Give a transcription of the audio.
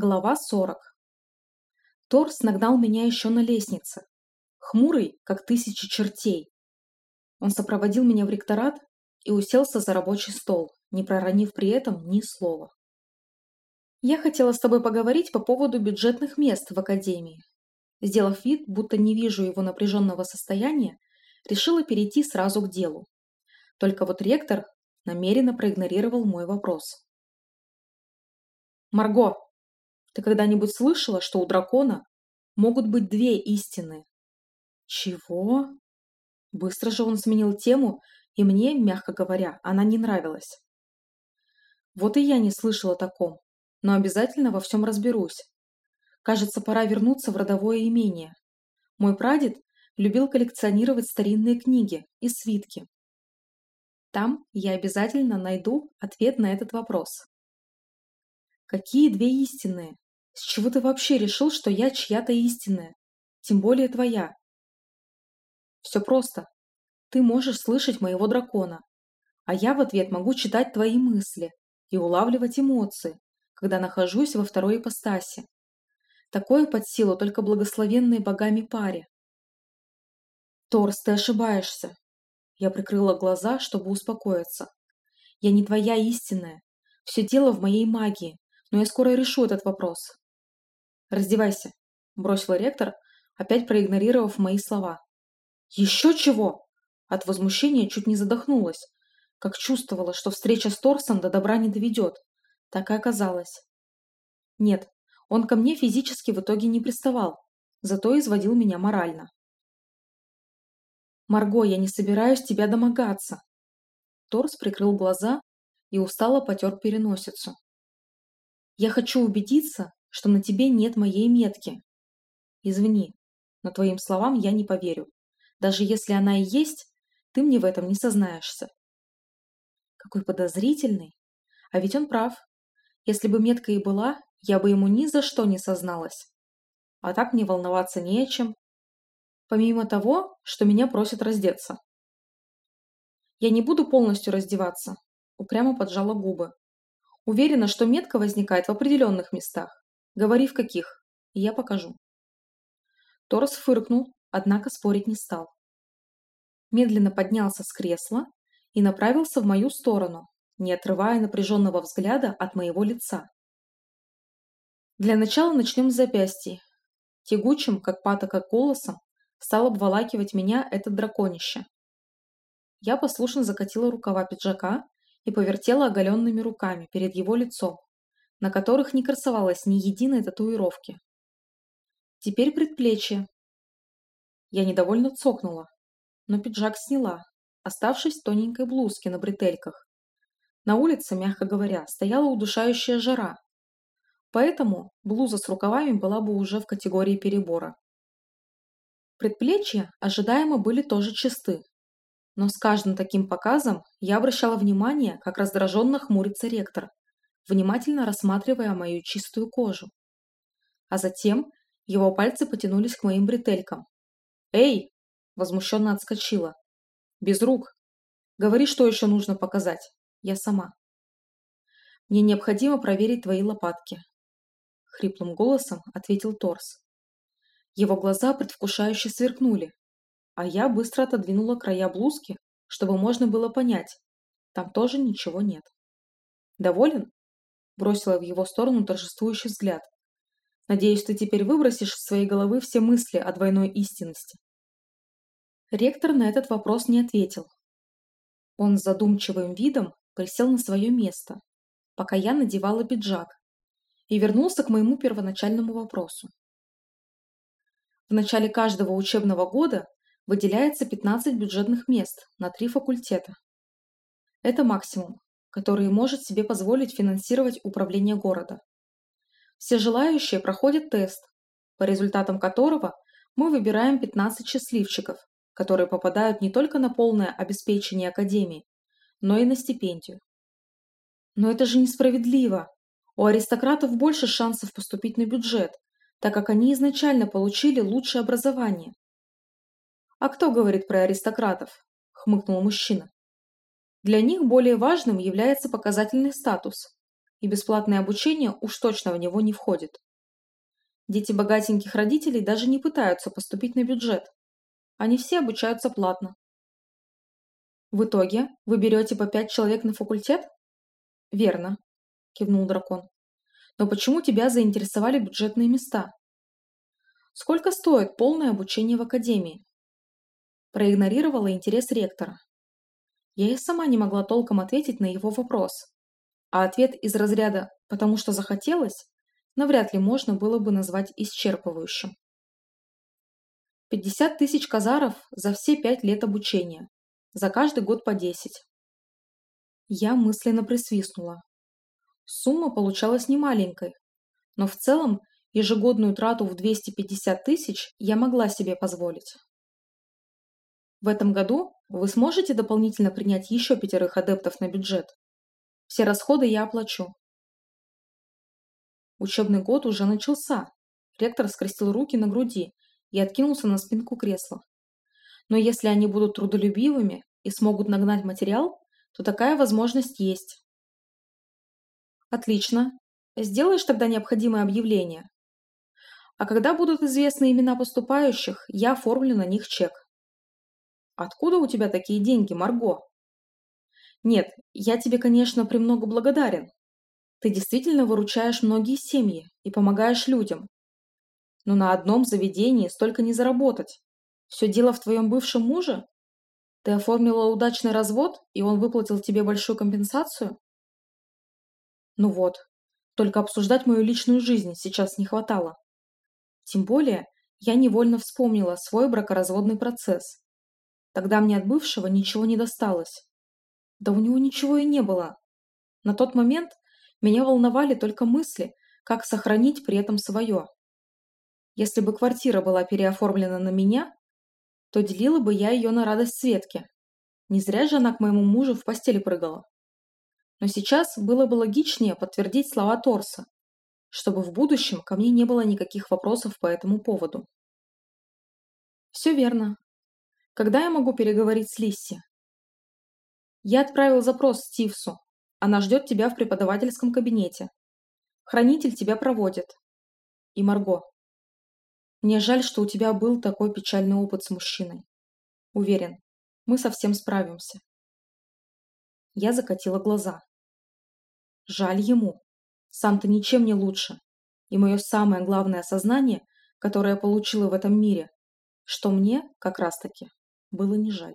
Глава 40. Торс нагнал меня еще на лестнице, хмурый, как тысячи чертей. Он сопроводил меня в ректорат и уселся за рабочий стол, не проронив при этом ни слова. «Я хотела с тобой поговорить по поводу бюджетных мест в академии». Сделав вид, будто не вижу его напряженного состояния, решила перейти сразу к делу. Только вот ректор намеренно проигнорировал мой вопрос. «Марго, ты когда-нибудь слышала, что у дракона могут быть две истины? Чего? Быстро же он сменил тему, и мне, мягко говоря, она не нравилась. Вот и я не слышала о таком, но обязательно во всем разберусь. Кажется, пора вернуться в родовое имение. Мой прадед любил коллекционировать старинные книги и свитки. Там я обязательно найду ответ на этот вопрос. Какие две истинные? С чего ты вообще решил, что я чья-то истинная? Тем более твоя. Все просто. Ты можешь слышать моего дракона, а я в ответ могу читать твои мысли и улавливать эмоции, когда нахожусь во второй ипостаси. Такое под силу только благословенной богами паре. Торс, ты ошибаешься. Я прикрыла глаза, чтобы успокоиться. Я не твоя истинная. Все дело в моей магии, но я скоро решу этот вопрос. «Раздевайся», – бросил ректор, опять проигнорировав мои слова. «Еще чего?» От возмущения чуть не задохнулась, как чувствовала, что встреча с Торсом до добра не доведет. Так и оказалось. Нет, он ко мне физически в итоге не приставал, зато изводил меня морально. «Марго, я не собираюсь тебя домогаться!» Торс прикрыл глаза и устало потер переносицу. «Я хочу убедиться, что на тебе нет моей метки. Извини, но твоим словам я не поверю. Даже если она и есть, ты мне в этом не сознаешься. Какой подозрительный. А ведь он прав. Если бы метка и была, я бы ему ни за что не созналась. А так мне волноваться не о чем. Помимо того, что меня просят раздеться. Я не буду полностью раздеваться. Упрямо поджала губы. Уверена, что метка возникает в определенных местах. Говори в каких, и я покажу. Торос фыркнул, однако спорить не стал. Медленно поднялся с кресла и направился в мою сторону, не отрывая напряженного взгляда от моего лица. Для начала начнем с запястья. Тягучим, как патока голосом, стал обволакивать меня этот драконище. Я послушно закатила рукава пиджака и повертела оголенными руками перед его лицом, на которых не красовалось ни единой татуировки. Теперь предплечье. Я недовольно цокнула, но пиджак сняла, оставшись в тоненькой блузке на бретельках. На улице, мягко говоря, стояла удушающая жара, поэтому блуза с рукавами была бы уже в категории перебора. Предплечья ожидаемо были тоже чисты, но с каждым таким показом я обращала внимание, как раздраженно хмурится ректор, внимательно рассматривая мою чистую кожу. А затем его пальцы потянулись к моим бретелькам. «Эй!» – возмущенно отскочила. «Без рук! Говори, что еще нужно показать. Я сама». «Мне необходимо проверить твои лопатки», – хриплым голосом ответил Торс. Его глаза предвкушающе сверкнули, а я быстро отодвинула края блузки, чтобы можно было понять, там тоже ничего нет. «Доволен?» бросила в его сторону торжествующий взгляд. «Надеюсь, ты теперь выбросишь из своей головы все мысли о двойной истинности». Ректор на этот вопрос не ответил. Он с задумчивым видом присел на свое место, пока я надевала пиджак, и вернулся к моему первоначальному вопросу. В начале каждого учебного года выделяется 15 бюджетных мест на три факультета. Это максимум, которые может себе позволить финансировать управление города. Все желающие проходят тест, по результатам которого мы выбираем 15 счастливчиков, которые попадают не только на полное обеспечение академии, но и на стипендию. Но это же несправедливо. У аристократов больше шансов поступить на бюджет, так как они изначально получили лучшее образование. «А кто говорит про аристократов?» – хмыкнул мужчина. Для них более важным является показательный статус. и бесплатное обучение уж точно в него не входит. Дети богатеньких родителей даже не пытаются поступить на бюджет. Они все обучаются платно. В итоге вы берете по пять человек на факультет? Верно, кивнул дракон. Но почему тебя заинтересовали бюджетные места? Сколько стоит полное обучение в академии? Проигнорировала интерес ректора. Я и сама не могла толком ответить на его вопрос. А ответ из разряда «потому что захотелось» навряд ли можно было бы назвать исчерпывающим. 50 тысяч казаров за все пять лет обучения. За каждый год по 10. Я мысленно присвистнула. Сумма получалась немаленькой, но в целом ежегодную трату в 250 тысяч я могла себе позволить. В этом году вы сможете дополнительно принять еще пятерых адептов на бюджет. Все расходы я оплачу. Учебный год уже начался. Ректор скрестил руки на груди и откинулся на спинку кресла. Но если они будут трудолюбивыми и смогут нагнать материал, то такая возможность есть. Отлично. Сделаешь тогда необходимое объявление. А когда будут известны имена поступающих, я оформлю на них чек. Откуда у тебя такие деньги, Марго? Нет, я тебе, конечно, премного благодарен. Ты действительно выручаешь многие семьи и помогаешь людям. Но на одном заведении столько не заработать. Все дело в твоем бывшем муже? Ты оформила удачный развод, и он выплатил тебе большую компенсацию? Ну вот, только обсуждать мою личную жизнь сейчас не хватало. Тем более, я невольно вспомнила свой бракоразводный процесс. Тогда мне от бывшего ничего не досталось. Да у него ничего и не было. На тот момент меня волновали только мысли, как сохранить при этом свое. Если бы квартира была переоформлена на меня, то делила бы я ее на радость Светке. Не зря же она к моему мужу в постели прыгала. Но сейчас было бы логичнее подтвердить слова Торса, чтобы в будущем ко мне не было никаких вопросов по этому поводу. Все верно. Когда я могу переговорить с Лисси? Я отправил запрос Стивсу. Она ждет тебя в преподавательском кабинете. Хранитель тебя проводит. И Марго. Мне жаль, что у тебя был такой печальный опыт с мужчиной. Уверен, мы совсем справимся. Я закатила глаза. Жаль ему. Сам-то ничем не лучше. И мое самое главное осознание, которое я получила в этом мире, что мне, как раз-таки, было не жаль.